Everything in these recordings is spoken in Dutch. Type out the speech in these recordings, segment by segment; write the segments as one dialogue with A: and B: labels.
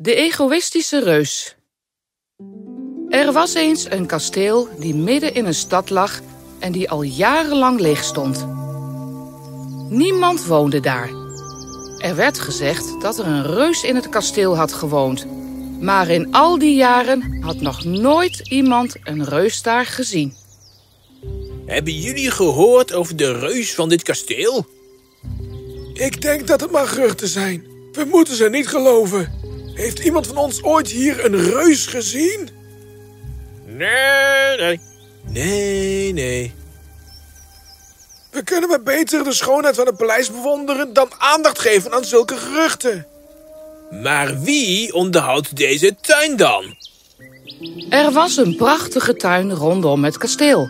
A: De egoïstische reus. Er was eens een kasteel die midden in een stad lag en die al jarenlang leeg stond. Niemand woonde daar. Er werd gezegd dat er een reus in het kasteel had gewoond. Maar in al die jaren had nog nooit iemand een reus daar gezien.
B: Hebben jullie gehoord over de reus van dit kasteel?
C: Ik denk dat het maar geruchten zijn. We moeten ze niet geloven. Heeft iemand van ons ooit hier een reus gezien?
B: Nee, nee. Nee, nee.
C: We kunnen maar beter de schoonheid van het paleis bewonderen dan aandacht geven aan zulke geruchten.
B: Maar wie onderhoudt deze tuin dan?
A: Er was een prachtige tuin rondom het kasteel.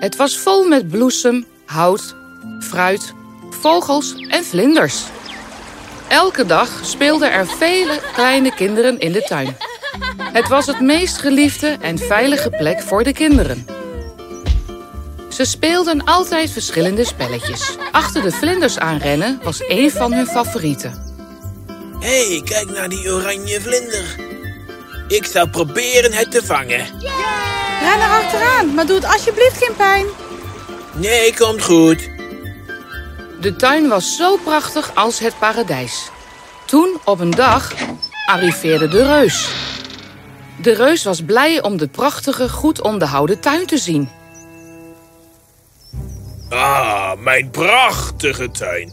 A: Het was vol met bloesem, hout, fruit, vogels en vlinders. Elke dag speelden er vele kleine kinderen in de tuin. Het was het meest geliefde en veilige plek voor de kinderen. Ze speelden altijd verschillende spelletjes. Achter de vlinders aanrennen was een van hun favorieten.
B: Hé, hey, kijk naar die oranje vlinder. Ik zal proberen het te vangen.
D: Ren er achteraan, maar doe het alsjeblieft geen pijn.
B: Nee, komt goed.
A: De tuin was zo prachtig als het paradijs. Toen, op een dag, arriveerde de reus. De reus was blij om de prachtige, goed onderhouden tuin te zien.
B: Ah, mijn prachtige tuin.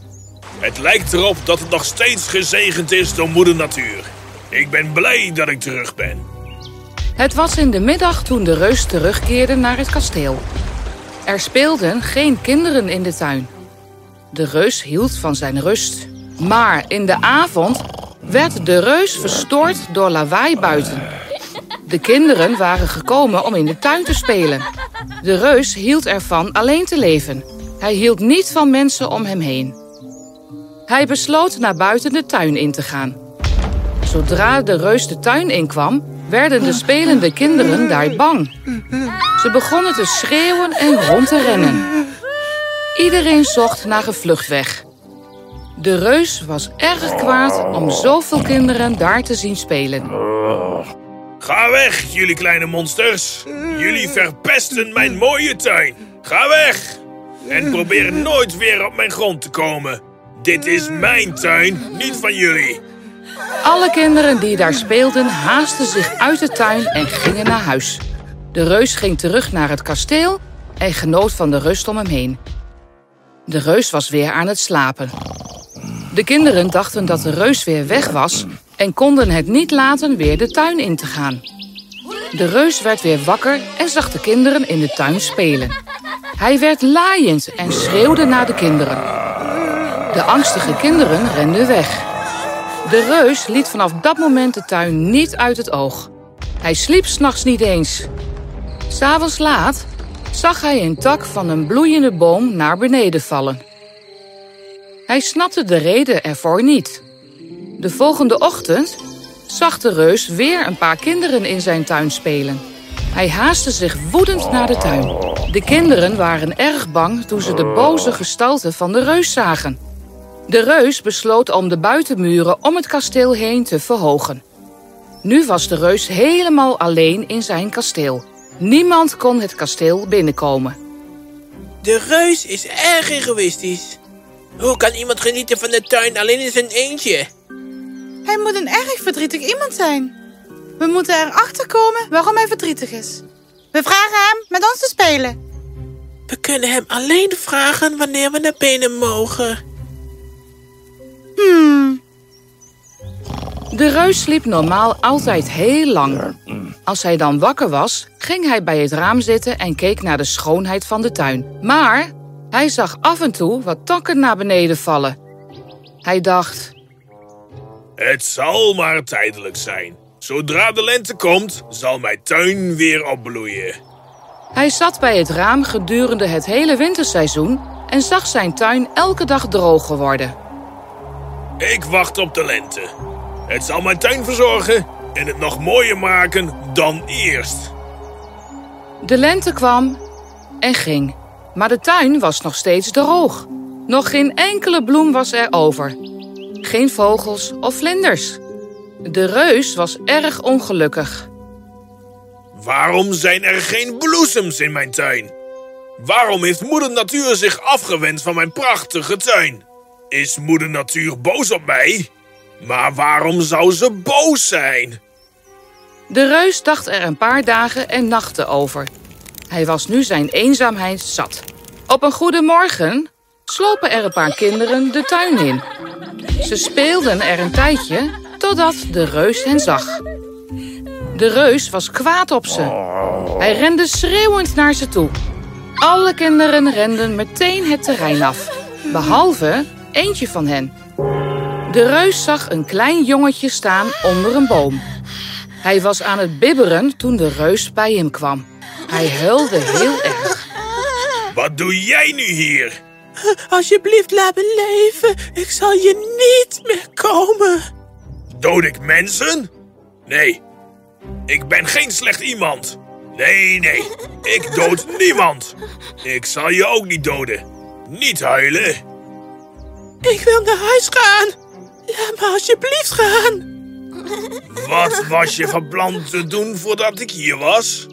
B: Het lijkt erop dat het nog steeds gezegend is door moeder natuur. Ik ben blij dat ik terug ben.
A: Het was in de middag toen de reus terugkeerde naar het kasteel. Er speelden geen kinderen in de tuin. De reus hield van zijn rust. Maar in de avond werd de reus verstoord door lawaai buiten. De kinderen waren gekomen om in de tuin te spelen. De reus hield ervan alleen te leven. Hij hield niet van mensen om hem heen. Hij besloot naar buiten de tuin in te gaan. Zodra de reus de tuin inkwam, werden de spelende kinderen daar bang. Ze begonnen te schreeuwen en rond te rennen. Iedereen zocht naar een vluchtweg. De reus was erg kwaad om zoveel kinderen daar te zien spelen.
B: Ga weg, jullie kleine monsters. Jullie verpesten mijn mooie tuin. Ga weg. En probeer nooit weer op mijn grond te komen. Dit is mijn tuin, niet van jullie.
A: Alle kinderen die daar speelden haasten zich uit de tuin en gingen naar huis. De reus ging terug naar het kasteel en genoot van de rust om hem heen. De reus was weer aan het slapen. De kinderen dachten dat de reus weer weg was en konden het niet laten weer de tuin in te gaan. De reus werd weer wakker en zag de kinderen in de tuin spelen. Hij werd laaiend en schreeuwde naar de kinderen. De angstige kinderen renden weg. De reus liet vanaf dat moment de tuin niet uit het oog. Hij sliep s'nachts niet eens. S'avonds laat zag hij een tak van een bloeiende boom naar beneden vallen. Hij snapte de reden ervoor niet. De volgende ochtend zag de reus weer een paar kinderen in zijn tuin spelen. Hij haastte zich woedend naar de tuin. De kinderen waren erg bang toen ze de boze gestalte van de reus zagen. De reus besloot om de buitenmuren om het kasteel heen te verhogen. Nu was de reus helemaal alleen in zijn kasteel. Niemand kon het kasteel binnenkomen.
B: De reus is erg egoïstisch. Hoe kan iemand genieten van de tuin alleen in zijn eentje?
D: Hij moet een erg verdrietig iemand zijn. We moeten erachter komen waarom hij verdrietig is. We vragen hem met ons te spelen.
B: We kunnen hem alleen vragen wanneer we naar binnen mogen.
D: Hmm,
A: De reus sliep normaal altijd heel lang. Als hij dan wakker was, ging hij bij het raam zitten en keek naar de schoonheid van de tuin. Maar hij zag af en toe wat takken naar beneden vallen. Hij dacht,
B: Het zal maar tijdelijk zijn. Zodra de lente komt, zal mijn tuin weer opbloeien.
A: hij zat bij het raam gedurende het hele winterseizoen en zag zijn tuin elke dag droger worden.
B: Ik wacht op de lente. Het zal mijn tuin verzorgen en het nog mooier maken dan eerst.
A: De lente kwam en ging, maar de tuin was nog steeds droog. Nog geen enkele bloem was er over. Geen vogels of vlinders. De reus was erg ongelukkig.
B: Waarom zijn er geen bloesems in mijn tuin? Waarom heeft moeder natuur zich afgewend van mijn prachtige tuin? Is moeder natuur boos op mij? Maar waarom zou ze boos zijn?
A: De reus dacht er een paar dagen en nachten over. Hij was nu zijn eenzaamheid zat. Op een goede morgen slopen er een paar kinderen de tuin in. Ze speelden er een tijdje totdat de reus hen zag. De reus was kwaad op ze. Hij rende schreeuwend naar ze toe. Alle kinderen renden meteen het terrein af, behalve eentje van hen. De reus zag een klein jongetje staan onder een boom. Hij was aan het bibberen toen de reus bij hem kwam. Hij huilde heel erg.
B: Wat doe jij nu hier?
E: Alsjeblieft, laat me leven. Ik zal je niet meer komen.
B: Dood ik mensen? Nee, ik ben geen slecht iemand. Nee, nee, ik dood niemand. Ik zal je ook niet doden. Niet huilen.
E: Ik wil naar huis gaan. Laat me alsjeblieft gaan.
B: Wat was je van plan te doen voordat ik hier was?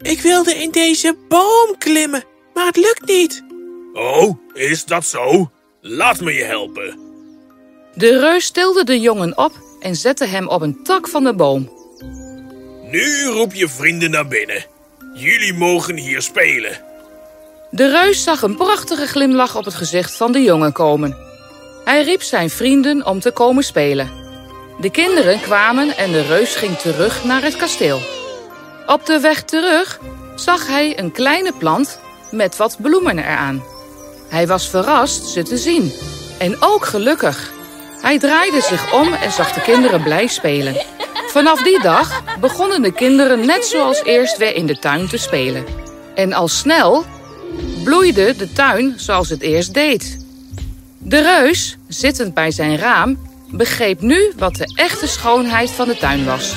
E: Ik wilde in deze boom klimmen, maar het lukt niet.
B: Oh, is dat zo? Laat me je helpen.
A: De reus tilde de jongen op en zette hem op een tak van de boom.
B: Nu roep je vrienden naar binnen. Jullie mogen hier spelen.
A: De reus zag een prachtige glimlach op het gezicht van de jongen komen. Hij riep zijn vrienden om te komen spelen. De kinderen kwamen en de reus ging terug naar het kasteel. Op de weg terug zag hij een kleine plant met wat bloemen eraan. Hij was verrast ze te zien en ook gelukkig. Hij draaide zich om en zag de kinderen blij spelen. Vanaf die dag begonnen de kinderen net zoals eerst weer in de tuin te spelen. En al snel bloeide de tuin zoals het eerst deed. De reus, zittend bij zijn raam, begreep nu wat de echte schoonheid van de tuin was.